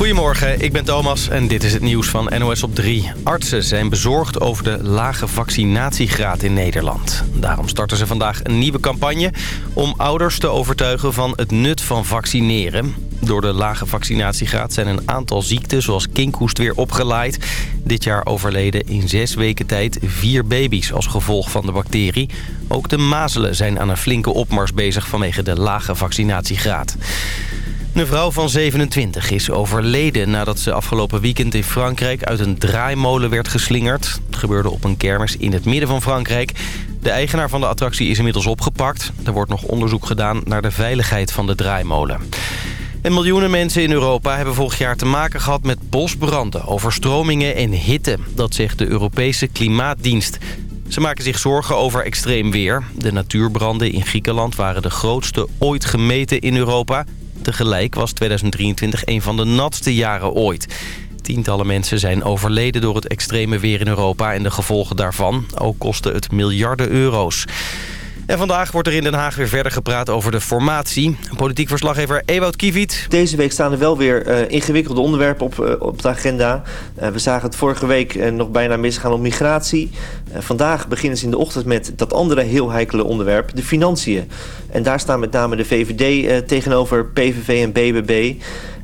Goedemorgen, ik ben Thomas en dit is het nieuws van NOS op 3. Artsen zijn bezorgd over de lage vaccinatiegraad in Nederland. Daarom starten ze vandaag een nieuwe campagne om ouders te overtuigen van het nut van vaccineren. Door de lage vaccinatiegraad zijn een aantal ziekten zoals kinkhoest weer opgeleid. Dit jaar overleden in zes weken tijd vier baby's als gevolg van de bacterie. Ook de mazelen zijn aan een flinke opmars bezig vanwege de lage vaccinatiegraad. Een vrouw van 27 is overleden nadat ze afgelopen weekend in Frankrijk uit een draaimolen werd geslingerd. Het gebeurde op een kermis in het midden van Frankrijk. De eigenaar van de attractie is inmiddels opgepakt. Er wordt nog onderzoek gedaan naar de veiligheid van de draaimolen. En miljoenen mensen in Europa hebben vorig jaar te maken gehad met bosbranden, overstromingen en hitte. Dat zegt de Europese Klimaatdienst. Ze maken zich zorgen over extreem weer. De natuurbranden in Griekenland waren de grootste ooit gemeten in Europa. Tegelijk was 2023 een van de natste jaren ooit. Tientallen mensen zijn overleden door het extreme weer in Europa en de gevolgen daarvan. Ook kostte het miljarden euro's. En vandaag wordt er in Den Haag weer verder gepraat over de formatie. Politiek verslaggever Ewout Kiviet. Deze week staan er wel weer uh, ingewikkelde onderwerpen op, uh, op de agenda. Uh, we zagen het vorige week nog bijna misgaan op migratie. vandaag beginnen ze in de ochtend met dat andere heel heikele onderwerp, de financiën. En daar staan met name de VVD tegenover PVV en BBB.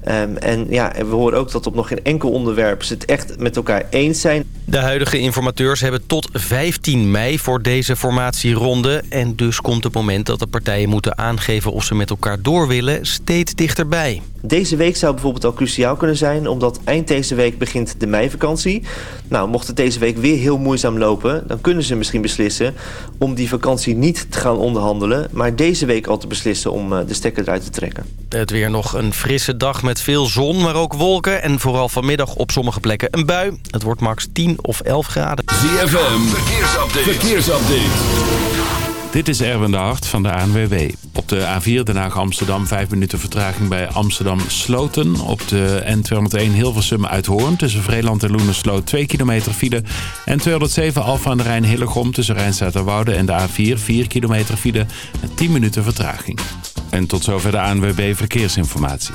Um, en ja, we horen ook dat op nog geen enkel onderwerp ze het echt met elkaar eens zijn. De huidige informateurs hebben tot 15 mei voor deze formatieronde. En dus komt het moment dat de partijen moeten aangeven of ze met elkaar door willen steeds dichterbij. Deze week zou bijvoorbeeld al cruciaal kunnen zijn... omdat eind deze week begint de meivakantie. Nou, mocht het deze week weer heel moeizaam lopen... dan kunnen ze misschien beslissen om die vakantie niet te gaan onderhandelen... maar deze week al te beslissen om eh, de stekker eruit te trekken. Het weer nog een frisse dag met veel zon, maar ook wolken... en vooral vanmiddag op sommige plekken een bui. Het wordt max 10 of 11 graden. ZFM, verkeersupdate. verkeersupdate. Dit is Erwin de Hart van de ANWB. Op de A4 Den Haag-Amsterdam 5 minuten vertraging bij Amsterdam-Sloten. Op de N201 Hilversum uit Hoorn tussen Vreeland en Loenersloot 2 kilometer file. En 207 Alfa aan de Rijn Hillegom tussen Rijnstaat en de A4 4 kilometer file en 10 minuten vertraging. En tot zover de ANWB Verkeersinformatie.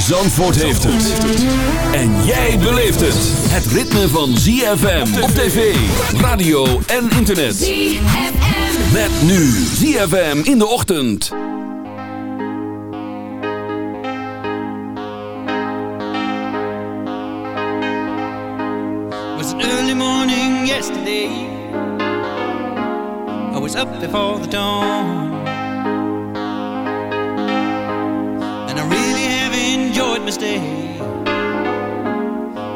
Zandvoort heeft het. En jij beleeft het. Het ritme van ZFM op tv, radio en internet. ZFM. Met nu ZFM in de ochtend. was an early morning yesterday. I was up before the dawn. Enjoyed my stay,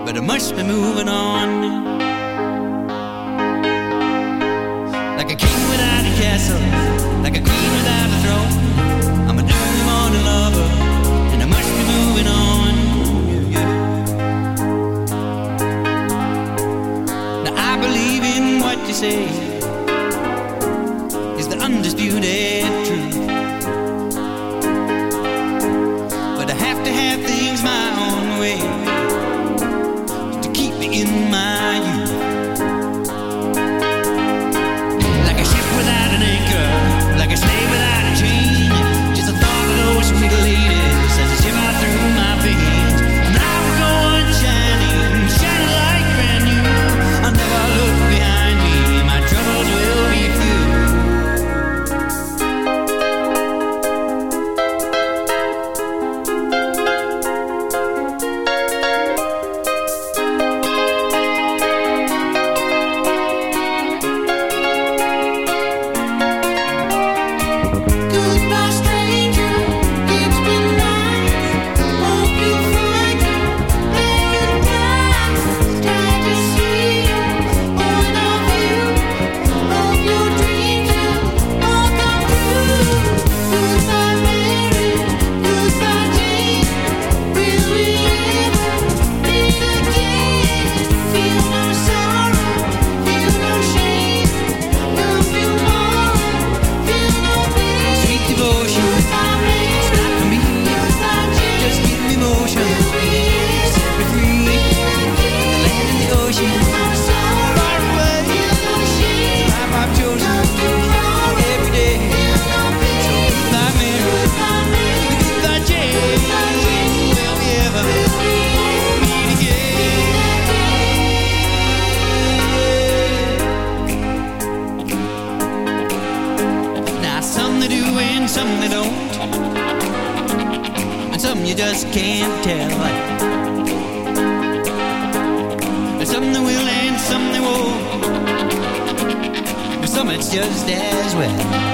but I must be moving on. Like a king without a castle, like a queen without a throne. Just can't tell. Some that will and some that won't. But some it's just as well.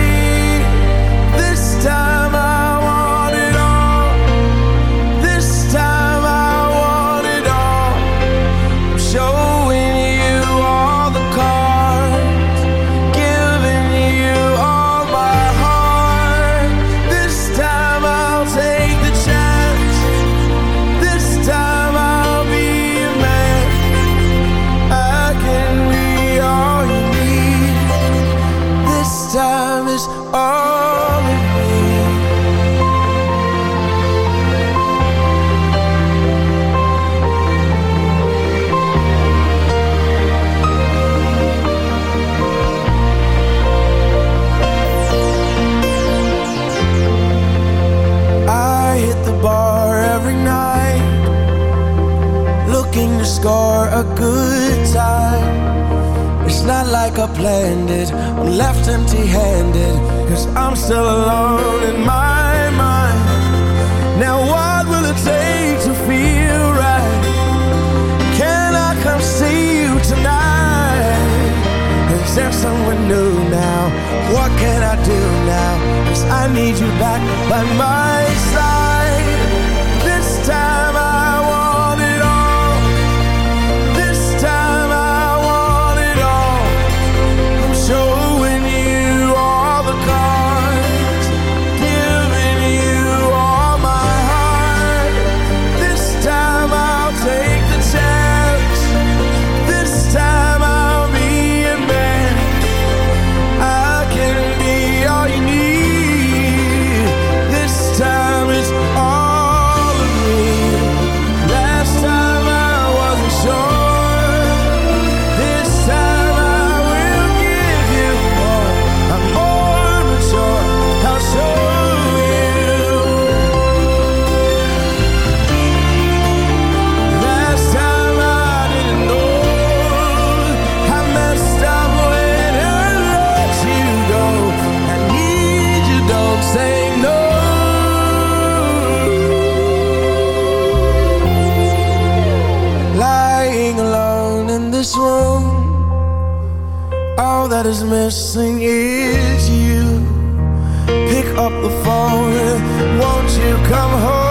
This room, All that is missing is you. Pick up the phone, won't you come home?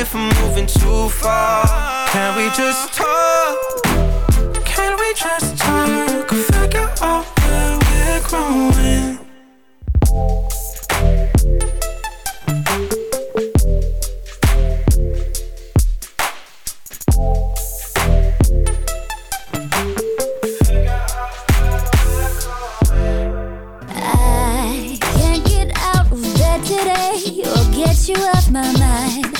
if I'm moving too far. Can we just talk? Can we just talk? Figure out where we're growing. I can't get out of bed today or get you off my mind.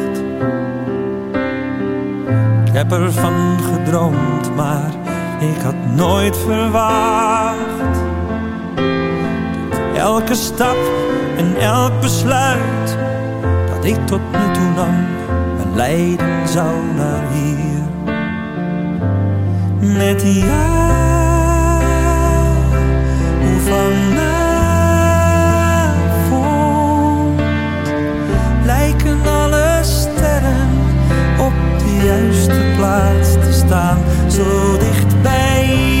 heb ervan gedroomd, maar ik had nooit verwacht. Dat elke stap en elk besluit dat ik tot nu toe nam, me leiden zou naar hier. Met jou, hoe vanavond juiste plaats te staan, zo dicht bij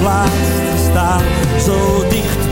plaats te staan, zo dicht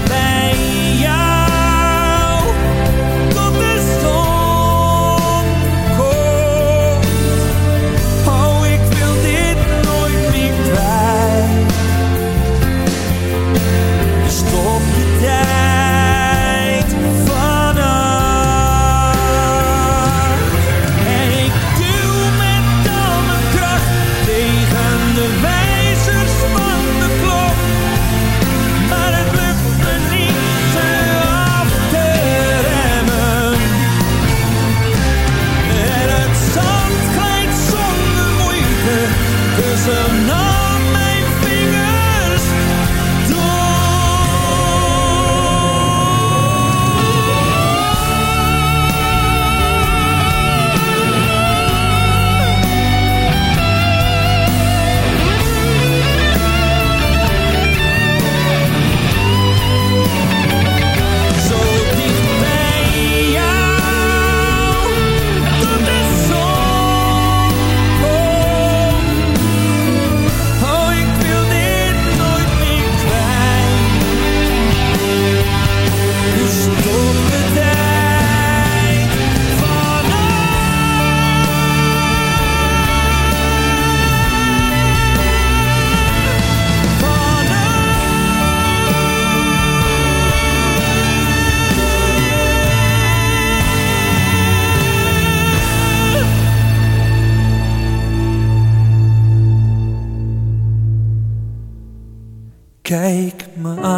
Kijk me aan.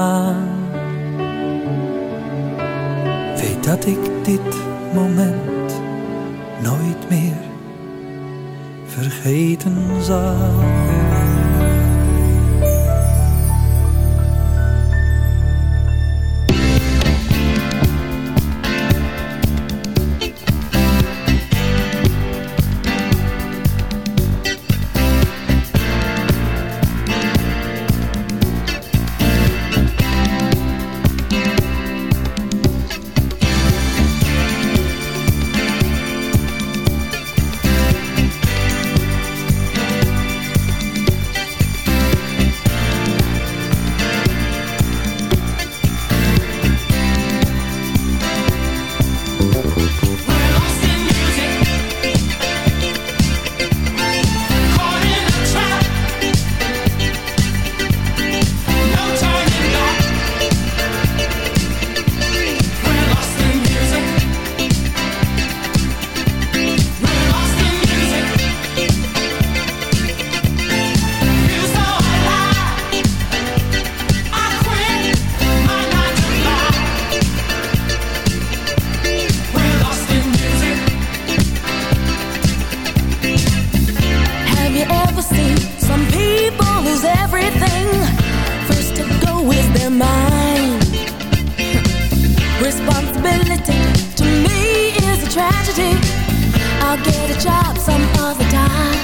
I'll get a job some other time.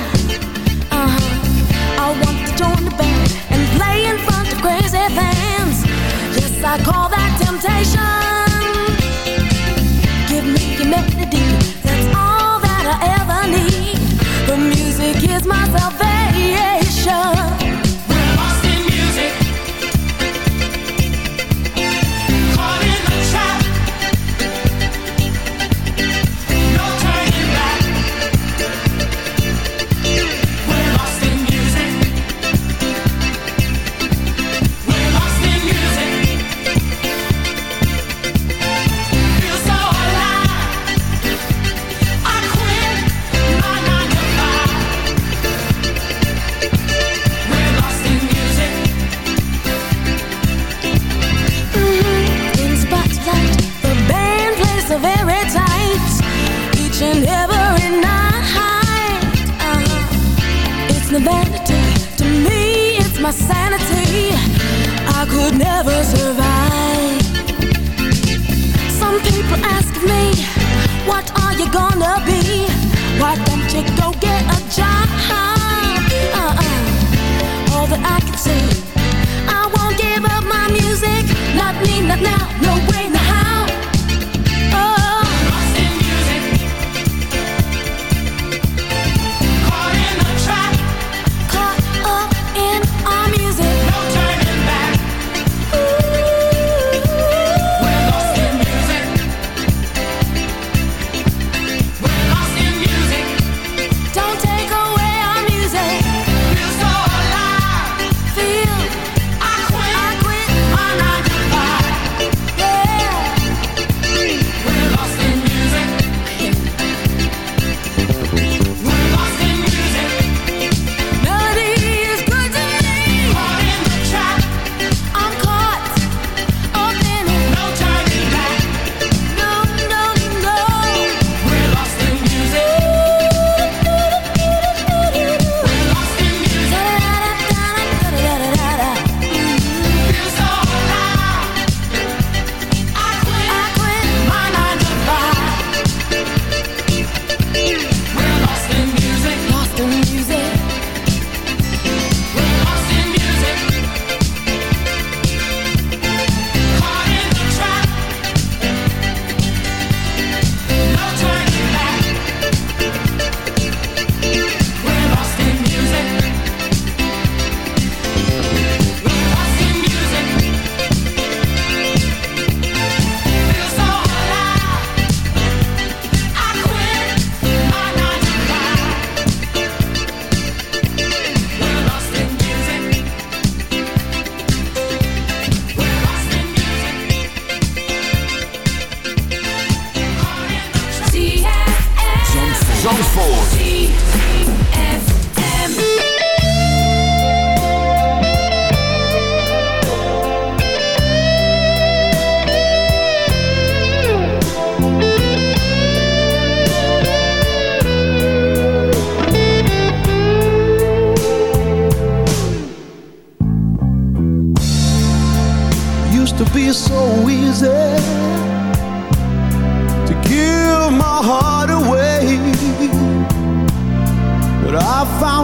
Uh huh. I want to join the band and play in front of crazy fans. Yes, I call that temptation.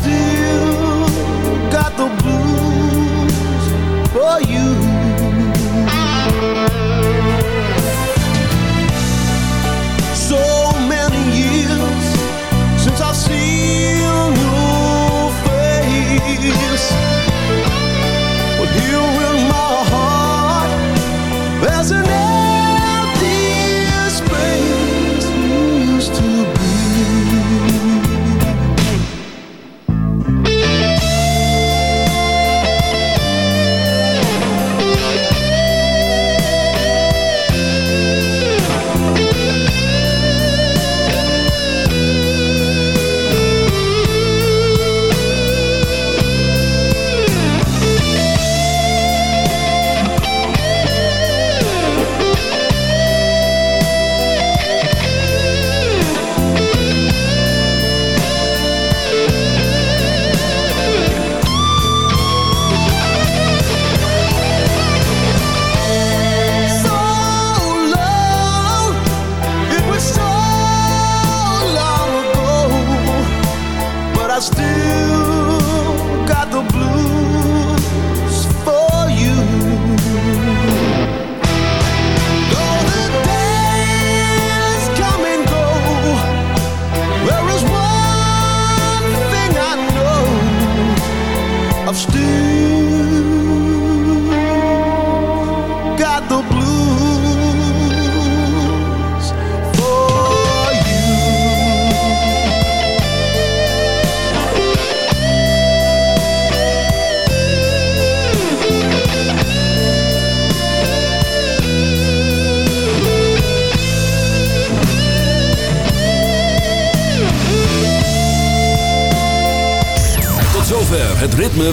still